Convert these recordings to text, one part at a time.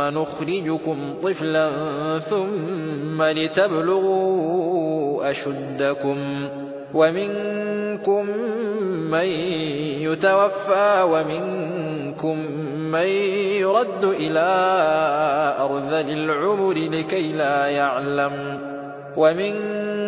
نخرجكم طفلا ثم لتبلغوا أشدكم ومنكم من يتوفى ومنكم من يرد إلى أرذل العمر لكي لا يعلم ومنكم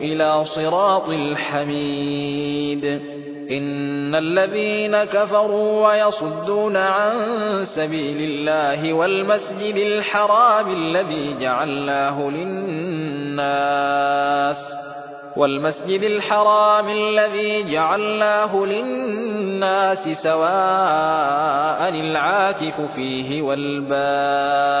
إلى صراط الحميد. إن الذين كفروا ويصدون عن سبيل الله والمسجد الحرام الذي جعلناه للناس والمسجد الحرام الذي جعلناه للناس سواء العاكف فيه والباد.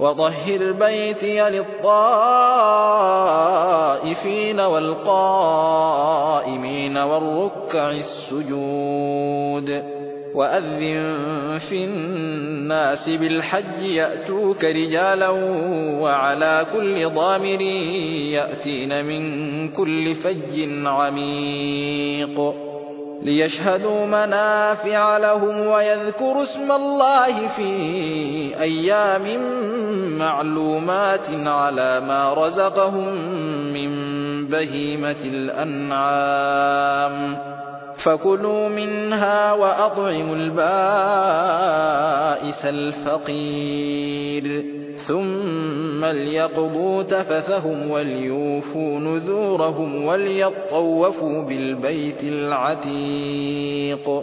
وطهر بيتي للطائفين والقائمين والركع السجود وأذن في الناس بالحج يأتوك رجالا وعلى كل ضامر يأتين من كل فج عميق ليشهدوا منافع لهم ويذكروا اسم الله في أيام معلومات على ما رزقهم من بهيمة الأنعام. فكلوا منها وأطعموا البائس الفقير. ثم ليقضوا تفثهم وليوفوا نذورهم وليطوفوا بالبيت العتيق.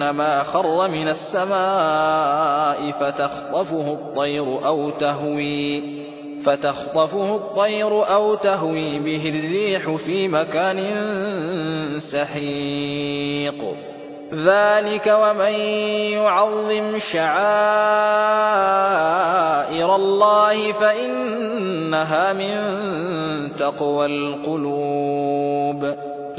فكأنما خر من السماء فتخطفه الطير أو تهوي فتخطفه الطير أو تهوي به الريح في مكان سحيق. ذلك ومن يعظم شعائر الله فإنها من تقوى القلوب.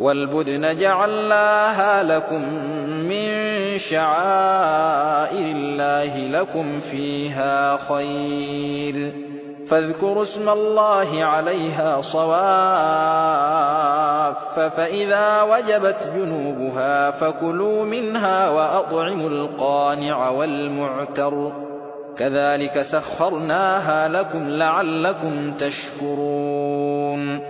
والبدن جعلناها لكم من شعائر الله لكم فيها خير. فاذكروا اسم الله عليها صواف فإذا وجبت جنوبها فكلوا منها وأطعموا القانع والمعتر. كذلك سخرناها لكم لعلكم تشكرون.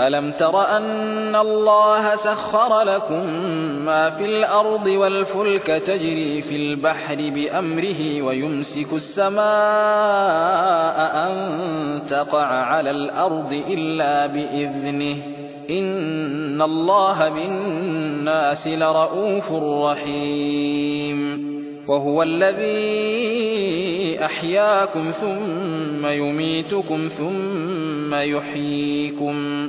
ألم تر أن الله سخر لكم ما في الأرض والفلك تجري في البحر بأمره ويمسك السماء أن تقع على الأرض إلا بإذنه إن الله بالناس لرءوف رحيم. وهو الذي أحياكم ثم يميتكم ثم يحييكم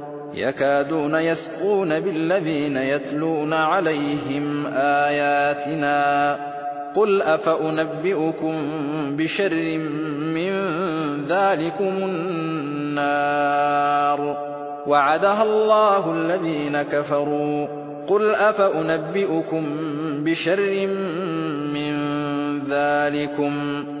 يكادون يسقون بالذين يتلون عليهم آياتنا. قل أفأنبئكم بشر من ذلكم النار؟ وعدها الله الذين كفروا. قل أفأنبئكم بشر من ذلكم؟ النار